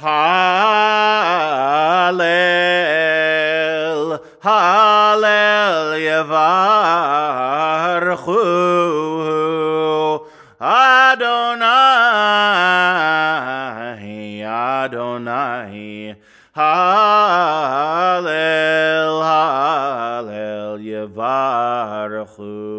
Hallel, Hallel, Yevarchu, Adonai, Adonai, Hallel, Hallel, Yevarchu.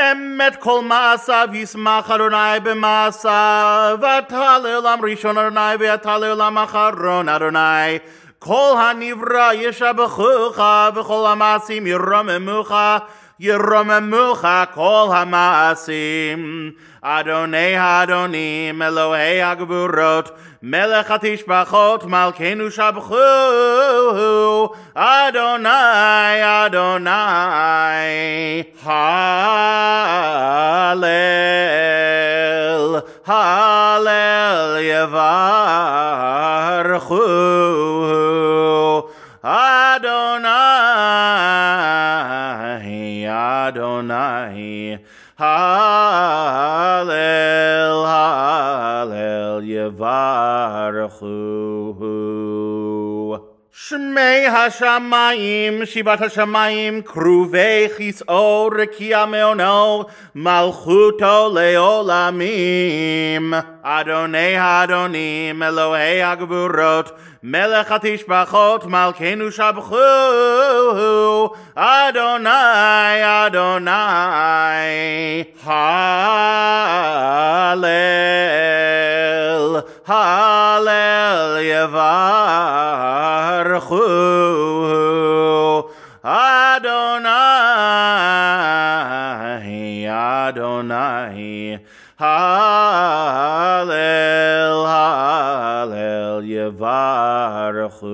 Emet kol maasav yismach Adonai b'maasav V'atalei olam rishon Adonai v'atalei olam acharon Adonai Kol hanivra yeshabechucha v'chol hamasim yiromemucha yiromemucha kol hamasim Adonai Adonim Elohei Agburot Melech HaTishbachot Malkeinu Shabchu Adonai Adonai. Hallel Hallel Yevarchu Adonai Hallel, Hallel, Yevarchu. Shmei Hashamayim, Shivat Hashamayim, Kruvei Chis'o, Rekia Meono, Malchuto Leolamim. Adonai Adonim, Elohei Agburot, Melech HaTishbachot, Malkeinu Shabchu, Adonai, Adonai, Hallel, Hallel, Yevarchu, Adonai, Adonai, Hallel, Hallel, Yevarchu.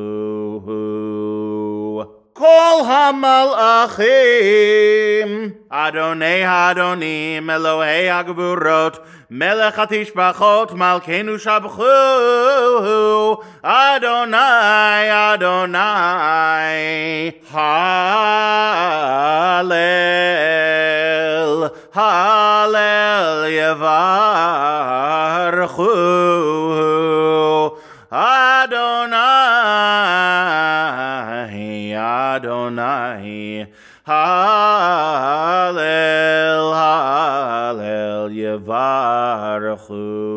Kol hamalachim Adonai Adonim Elohei Agburot Melech HaTishbachot Malkeinu Shabchu Adonai Adonai. Hallel Hallel Yevarchu. Adonai, Adonai, Hallel, Yevarchu.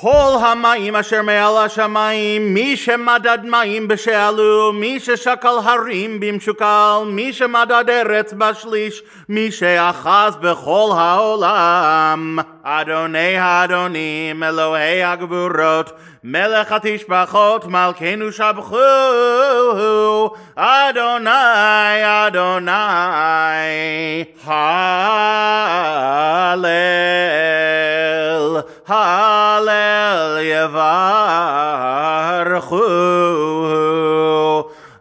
כל המים אשר מעל השמיים, מי שמדד מים בשעלו, מי ששקל הרים במשוקל, מי שמדד ארץ בשליש, מי שאחז בכל העולם. אדוני האדונים, אלוהי הגבורות, מלך התשבחות, מלכנו שבחו, אדוני, אדוני, הלל, Hallelujah, Yevarchu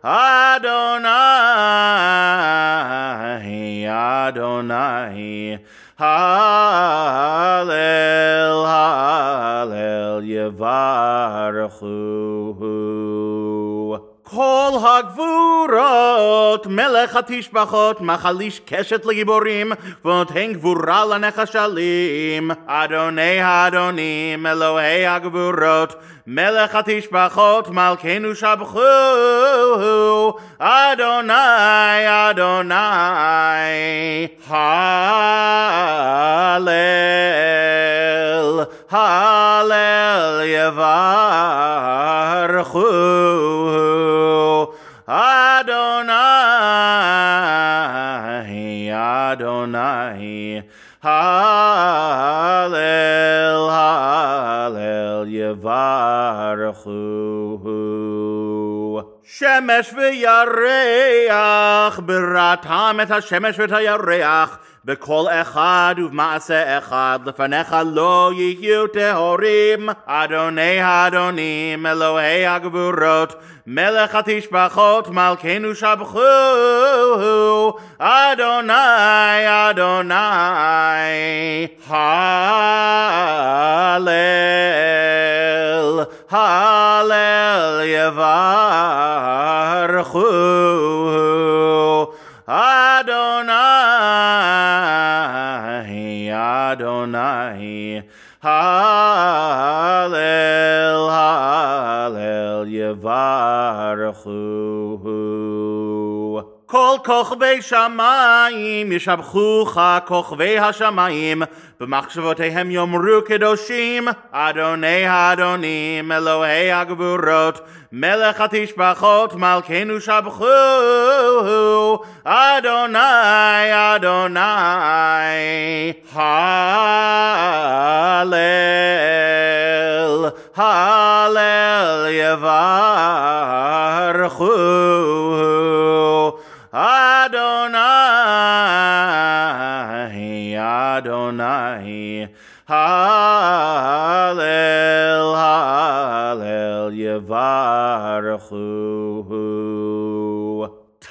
Adonai Adonai. Hallel Hallelujah, Yevarchu כל הגבורות, מלך התשבחות, מחליש קשת לגיבורים, ונותן גבורה לנחשלים. אדוני האדונים, אלוהי הגבורות, מלך התשבחות, מלכנו שבחו. אדוני, אדוני, הלל, הלל יברכו. Adonai, Adonai, Hallel, Hallel, Yevarchu. שמש וירח, בראתם את השמש ואת הירח, בכל אחד ובמעשה אחד, לפניך לא יהיו טהורים. אדוני האדונים, אלוהי הגבורות, מלך התשבחות, מלכנו שבחו. Adonai, Adonai, Hallel, Hallel, Yevarchu, Adonai, Adonai, Hallel, Hallel, Yevarchu. כל כוכבי שמיים ישבחוך כוכבי השמיים במחשבותיהם יאמרו קדושים אדוני האדונים אלוהי הגבורות מלך התשבחות מלכנו שבחו אדוני אדוני הלל הלל יברכו Adonai, Adonai, Hallel, Hallel, Yevarechu.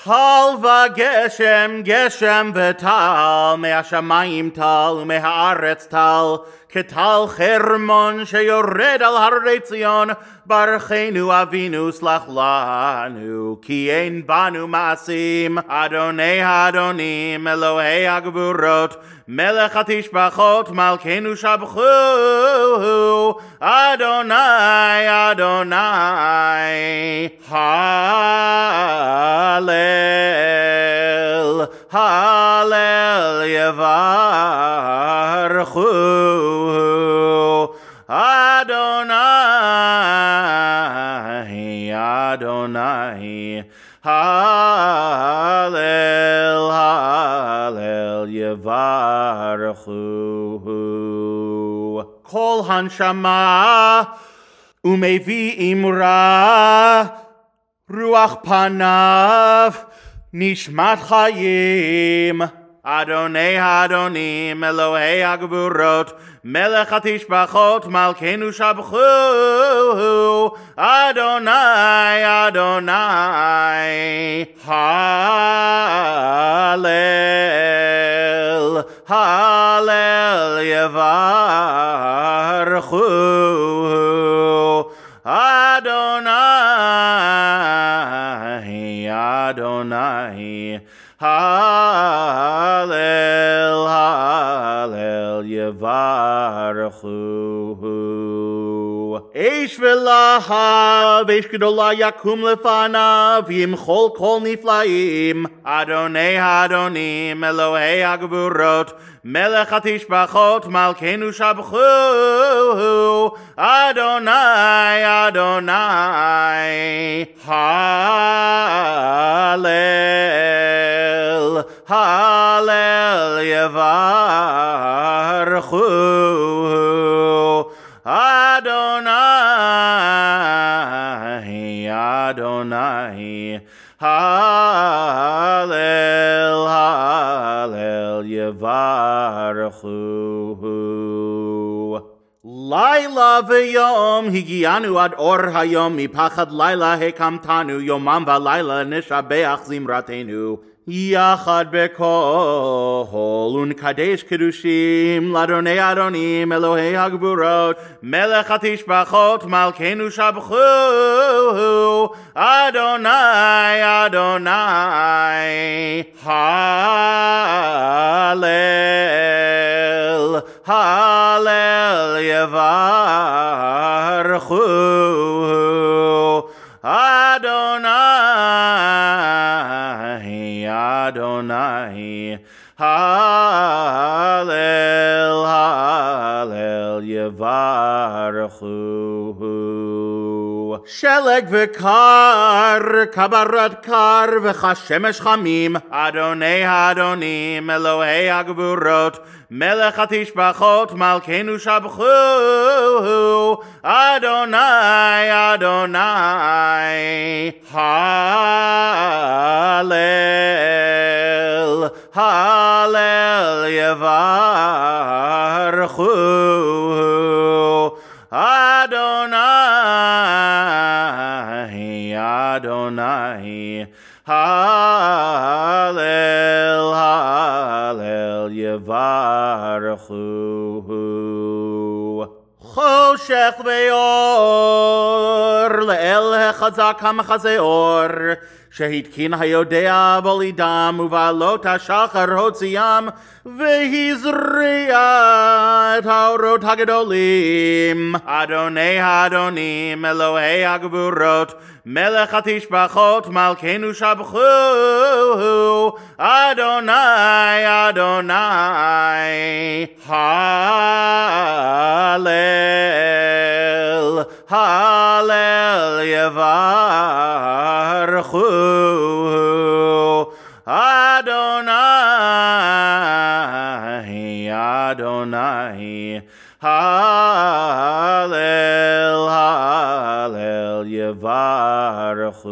Halva Geshem, Geshem Vetal, Me'ashamayim Tal, Me'haaretz Tal, Ketal Hermon, Sheyored al Haretzion, Barchenu Avinu Slach Lanu, Ki Ein Banu Masim, Adonai Adonim, Elohei Agvurot, מלך התשבחות, מלכנו שבחו, אדוני, אדוני, הלל, הלל יברכו, Adonai, Adonai, Hallel, Yevarechu. Kol hanshama, umevi imra, ruach panav, nishmat chayim. Adonai Adonim, Elohei Agburot, Melech HaTishbachot, Malkeinu Shabchu, Adonai, Adonai, Hallel, Hallel, Yevarchu, Adonai, Adonai, Hallel, Hallel, Yevarechu. Eish v'lahav, eish gedola yakum lefanav, kol niflaim, Adonai Adonim, Elohei agvurot, Melech hatishbachot, Malkeinu shabchu, Adonai, Adonai, Hallel, Yevarchu, Adonai, Adonai, Hallel, Hallel, Yevarechu. Laila v'yom higianu ad or hayom mipachad laila hekamtanu yomam v'laila nishabeach zimratenu. יחד בכל ונקדש קדושים לאדוני אדונים אלוהי הגבורות מלך התשבחות מלכנו שבחו אדוני אדוני הלל הלל יברכו Adonai, Hallel, Hallel, Yevarechu. Sheleg v'kar, kabarat kar, v'chashemesh chamim, Adonai, Adonim, Elohei agvurot, Melech hatishbachot, Malkeinu shabchu, Adonai, Adonai, Hallel, Hallel, Yevarechu, Adonai, Adonai, Hallel, Hallel, Yevarechu. Choshech ve'or, לאל החזק המחזה אור, שהתקין היודע בולידם ובעלות השחר הוציאם, והזריע Taurot Hagadolim, Adonai Adonim, Elohei Hagavurot, Melech Atishbachot, Malkenu Shabchu, Adonai, Adonai, Hallel, Hallel Yevarchu. Adonai, Hallel, Hallel, Yevarechu.